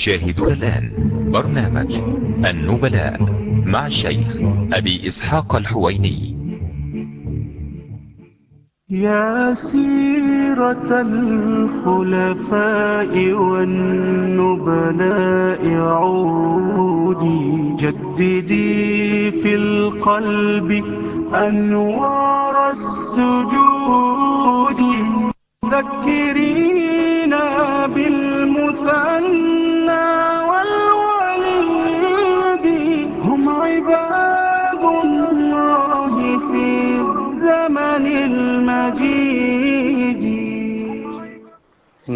تشاهدون الآن. برنامج النبلاء مع الشيخ أبي إسحاق الحويني. يا سيرة الخلفاء والنبلاء عودي جددي في القلب أنوار السجود. ذكريني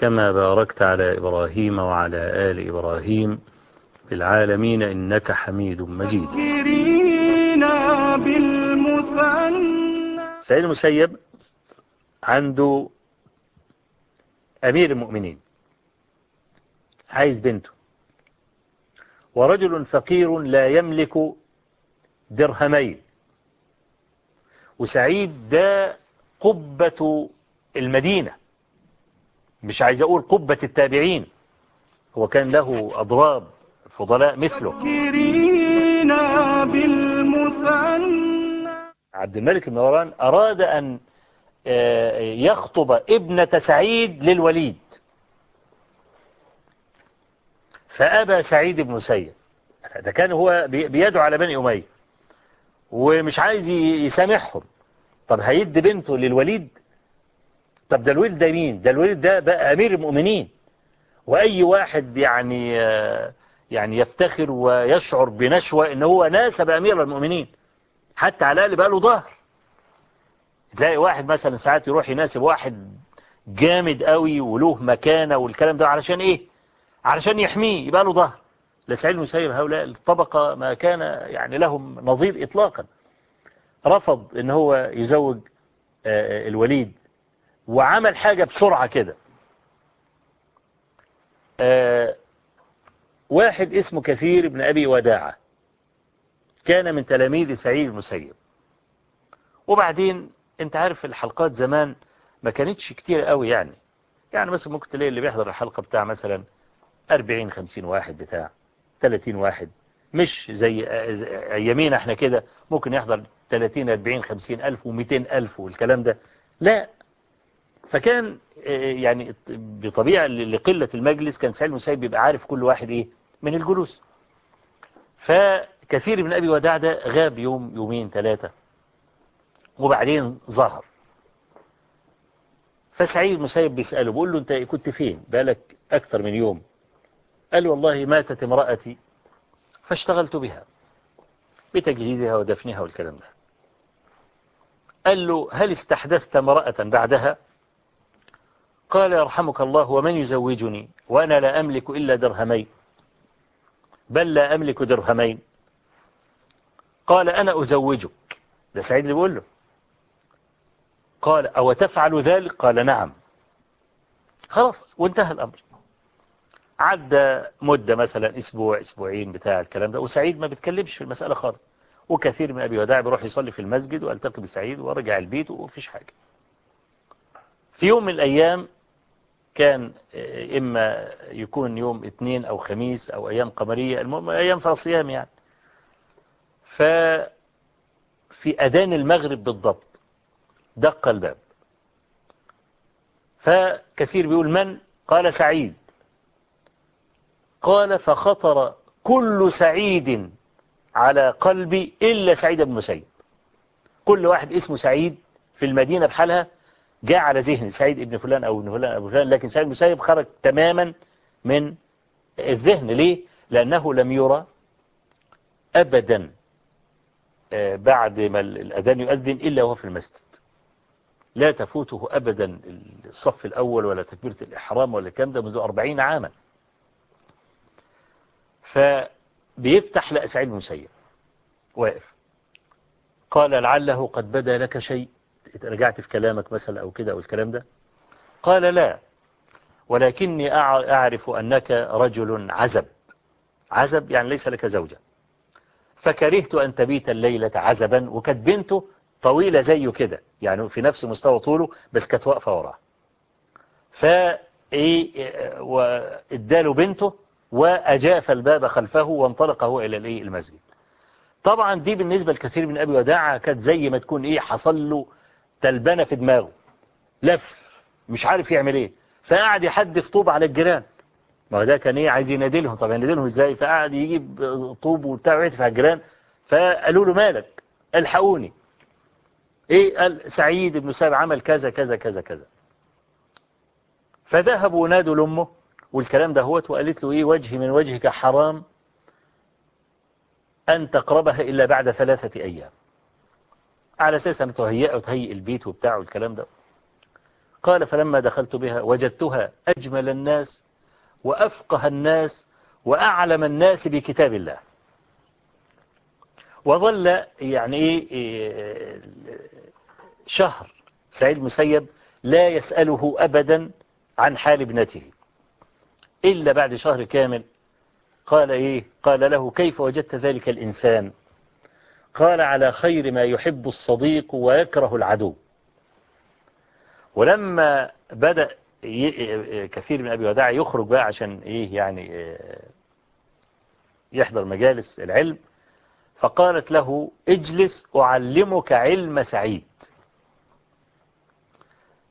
كما باركت على إبراهيم وعلى آل إبراهيم في العالمين إنك حميد مجيد. سيد المسيب عنده أمير المؤمنين عايز بنته. ورجل فقير لا يملك درهمين. وسعيد ده قبة المدينة. مش عايز أقول قبة التابعين. هو كان له أضراب فضلاء مثله. عبد الملك بن مروان أراد أن آه، يخطب ابنة سعيد للوليد. فأبى سعيد بن سيد. ده كان هو بيدعو على بني أمية. ومش عايز يسامحهم. طب هيد بنته للوليد؟ طب ده الولد ده مين؟ ده الولد ده بقى أمير المؤمنين. وأي واحد يعني آه، يعني يفتخر ويشعر بنشوة إن هو ناسب أمير المؤمنين. حتى على الأقل بقى له ظهر. تلاقي واحد مثلا ساعات يروح يناسب واحد جامد قوي وله مكانة والكلام ده علشان إيه؟ علشان يحميه يبقى له ظهر. لسعيد المسيب هؤلاء الطبقة ما كان يعني لهم نظير إطلاقا. رفض إن هو يزوج آه، آه، الوليد. وعمل حاجة بسرعة كده. آه واحد اسمه كثير ابن أبي وداعة. كان من تلاميذ سعيد المسيب. وبعدين انت عارف الحلقات زمان ما كانتش كتير قوي يعني. يعني مثلا ممكن تلاقي اللي بيحضر الحلقة بتاع مثلا 40 50 واحد بتاع 30 واحد. مش زي آه، أيامينا إحنا كده. ممكن يحضر 30 40 50 ألف و200 ألف والكلام ده. لا فكان آه، يعني بطبيعة لقلة المجلس كان سعيد المسايب بيبقى عارف كل واحد إيه من الجلوس. فكثير من أبي وداع ده غاب يوم يومين ثلاثة. وبعدين ظهر. فسعيد المسايب بيسأله بيقول له أنت كنت فين؟ بالك أكثر من يوم. قال والله ماتت امرأتي فاشتغلت بها بتجهيزها ودفنها والكلام ده. قال له هل استحدثت امرأة بعدها؟ قال يرحمك الله ومن يزوجني؟ وأنا لا أملك إلا درهمين. بل لا أملك درهمين. قال أنا أزوجك. ده سعيد اللي بيقول له. قال أو تفعل ذلك؟ قال نعم. خلاص وانتهى الأمر. عدى مدة مثلا أسبوع أسبوعين بتاع الكلام ده وسعيد ما بيتكلمش في المسألة خالص. وكثير من أبي وداع بيروح يصلي في المسجد وألتقي بسعيد وأرجع البيت ومفيش حاجة. في يوم من الأيام كان آه، إما يكون يوم اثنين أو خميس أو أيام قمرية المهم أيام يعني. في الصيام يعني. ففي أذان المغرب بالضبط دق الباب. فكثير بيقول من؟ قال سعيد. قال فخطر كل سعيد على قلبي إلا سعيد بن مسيد كل واحد اسمه سعيد في المدينة بحالها جاء على ذهن سعيد ابن فلان أو ابن فلان أو فلان لكن سعيد المسيب خرج تماما من الذهن ليه؟ لأنه لم يرى أبدا آه، بعد ما الأذان يؤذن إلا وهو في المسجد. لا تفوته أبدا الصف الأول ولا تكبيرة الإحرام ولا الكلام ده منذ أربعين عاما. فبيفتح لأسعيد المسيب واقف. قال لعله قد بدا لك شيء. رجعت في كلامك مثلا أو كده أو الكلام ده؟ قال لا ولكني أعرف أنك رجل عزب. عزب يعني ليس لك زوجة. فكرهت أن تبيت الليلة عزبا وكانت بنته طويلة زيه كده يعني في نفس مستوى طوله بس كانت واقفة وراه. فاداله إيه، بنته وأجاف الباب خلفه وانطلق هو إلى المسجد. طبعا دي بالنسبة لكثير من أبي وداعة كانت زي ما تكون إيه حصل له تلبنة في دماغه. لف مش عارف يعمل إيه. فقعد يحدف طوب على الجيران. ما ده كان إيه؟ عايز ينادلهم طب ينادلهم إزاي؟ فقعد يجيب طوب وبتاع ويحدف على الجيران. فقالوا له مالك؟ ألحقوني. إيه؟ قال سعيد بن سعيد عمل كذا كذا كذا كذا. فذهبوا ونادوا لأمه. والكلام ده هوت وقالت له إيه؟ وجهي من وجهك حرام أن تقربها إلا بعد ثلاثة أيام. على أساس أن تهيئ وتهيئ البيت وبتاع والكلام ده. قال فلما دخلت بها وجدتها أجمل الناس وأفقه الناس وأعلم الناس بكتاب الله. وظل يعني إيه، إيه، شهر سعيد مسيب لا يسأله أبدا عن حال ابنته. إلا بعد شهر كامل قال إيه قال له كيف وجدت ذلك الإنسان؟ قال على خير ما يحب الصديق ويكره العدو. ولما بدأ كثير من أبي وداع يخرج بقى عشان إيه يعني آه، يحضر مجالس العلم فقالت له اجلس أعلمك علم سعيد.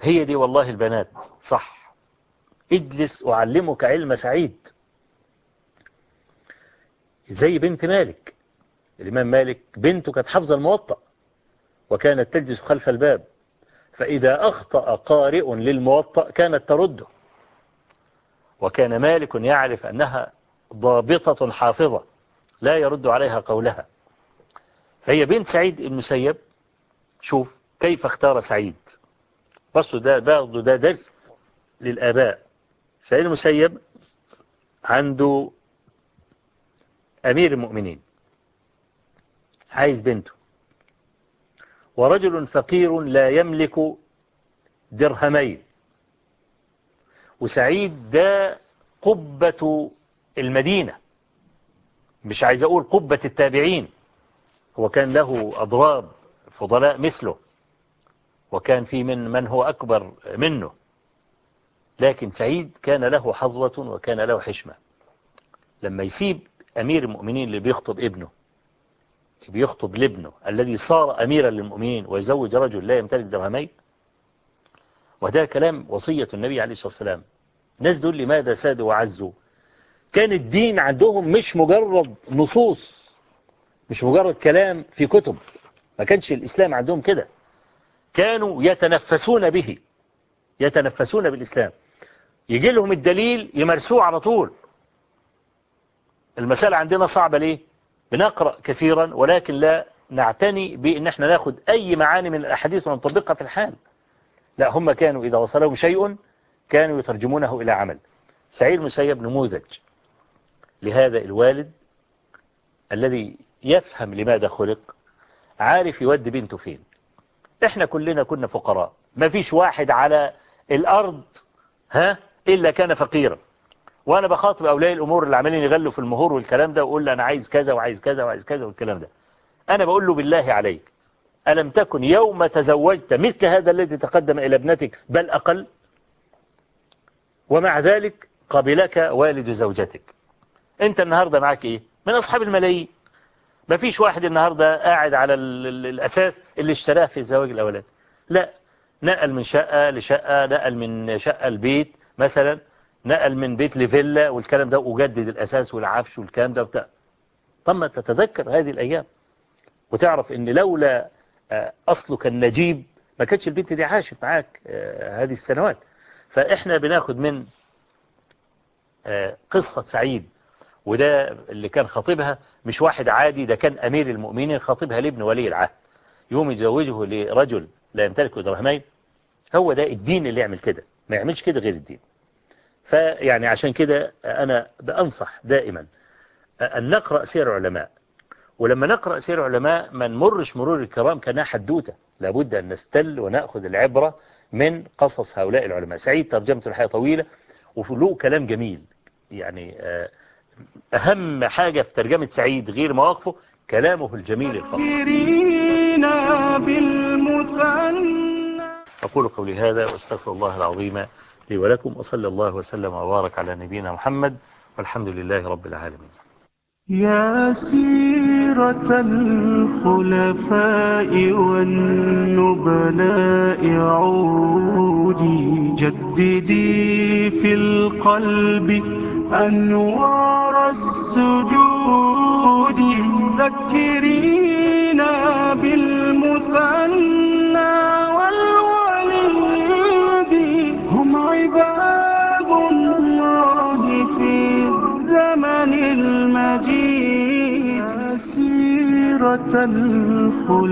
هي دي والله البنات صح. اجلس أعلمك علم سعيد. زي بنت مالك. الإمام مالك بنته كانت حافظة الموطأ وكانت تجلس خلف الباب فإذا أخطأ قارئ للموطأ كانت ترده. وكان مالك يعرف أنها ضابطة حافظة لا يرد عليها قولها. فهي بنت سعيد المسيب شوف كيف اختار سعيد. بصوا ده برضه ده درس للآباء. سعيد المسيب عنده أمير المؤمنين. عايز بنته. ورجل فقير لا يملك درهمين. وسعيد ده قبة المدينة. مش عايز أقول قبة التابعين. هو كان له أضراب فضلاء مثله. وكان في من من هو أكبر منه. لكن سعيد كان له حظوة وكان له حشمة. لما يسيب أمير المؤمنين اللي بيخطب ابنه بيخطب لابنه الذي صار أميرا للمؤمنين ويزوج رجل لا يمتلك درهمين؟ وهذا كلام وصية النبي عليه الصلاة والسلام. الناس دول لماذا سادوا وعزوا؟ كان الدين عندهم مش مجرد نصوص مش مجرد كلام في كتب. ما كانش الإسلام عندهم كده. كانوا يتنفسون به يتنفسون بالإسلام. يجي لهم الدليل يمارسوه على طول. المسألة عندنا صعبة ليه؟ بنقرأ كثيرا ولكن لا نعتني بأن إحنا ناخد أي معاني من الأحاديث ونطبقها في الحال. لا هم كانوا إذا وصلهم شيء كانوا يترجمونه إلى عمل. سعيد المسيب نموذج لهذا الوالد الذي يفهم لماذا خلق عارف يودي بنته فين. إحنا كلنا كنا فقراء ما فيش واحد على الأرض ها إلا كان فقيرا. وأنا بخاطب أولياء الأمور اللي عمالين يغلوا في المهور والكلام ده وأقول له أنا عايز كذا وعايز كذا وعايز كذا والكلام ده. أنا بقول له بالله عليك ألم تكن يوم تزوجت مثل هذا الذي تقدم إلى ابنتك بل أقل؟ ومع ذلك قبلك والد زوجتك. أنت النهاردة معك إيه؟ من أصحاب الملايين. ما فيش واحد النهاردة قاعد على الأساس اللي اشتراه في الزواج الأولاني لا نقل من شقة لشقة نقل من شقة البيت مثلا. نقل من بيت لفيلا والكلام ده وجدد الأساس والعفش والكلام ده بتاع طب ما تتذكر هذه الأيام وتعرف إن لولا آه، أصلك النجيب ما كانتش البنت دي عاشت معاك آه، هذه السنوات. فإحنا بناخد من آه، قصة سعيد وده اللي كان خطيبها مش واحد عادي ده كان أمير المؤمنين خطيبها لابن ولي العهد. يوم يتزوجه لرجل لا يمتلك درهمين هو ده الدين اللي يعمل كده ما يعملش كده غير الدين. فيعني عشان كده أنا بأنصح دائما أن نقرأ سير علماء ولما نقرأ سير علماء ما نمرش مرور الكرام كأنها حدوتة لابد أن نستل ونأخذ العبرة من قصص هؤلاء العلماء. سعيد ترجمته الحياة طويلة وله كلام جميل. يعني آه، أهم حاجة في ترجمة سعيد غير مواقفه كلامه الجميل الفصل أقول قولي هذا وأستغفر الله العظيم لي ولكم وصلى الله وسلم وبارك على نبينا محمد والحمد لله رب العالمين. يا سيرة الخلفاء والنبلاء عودي جددي في القلب أنوار السجود. ذكري الخلود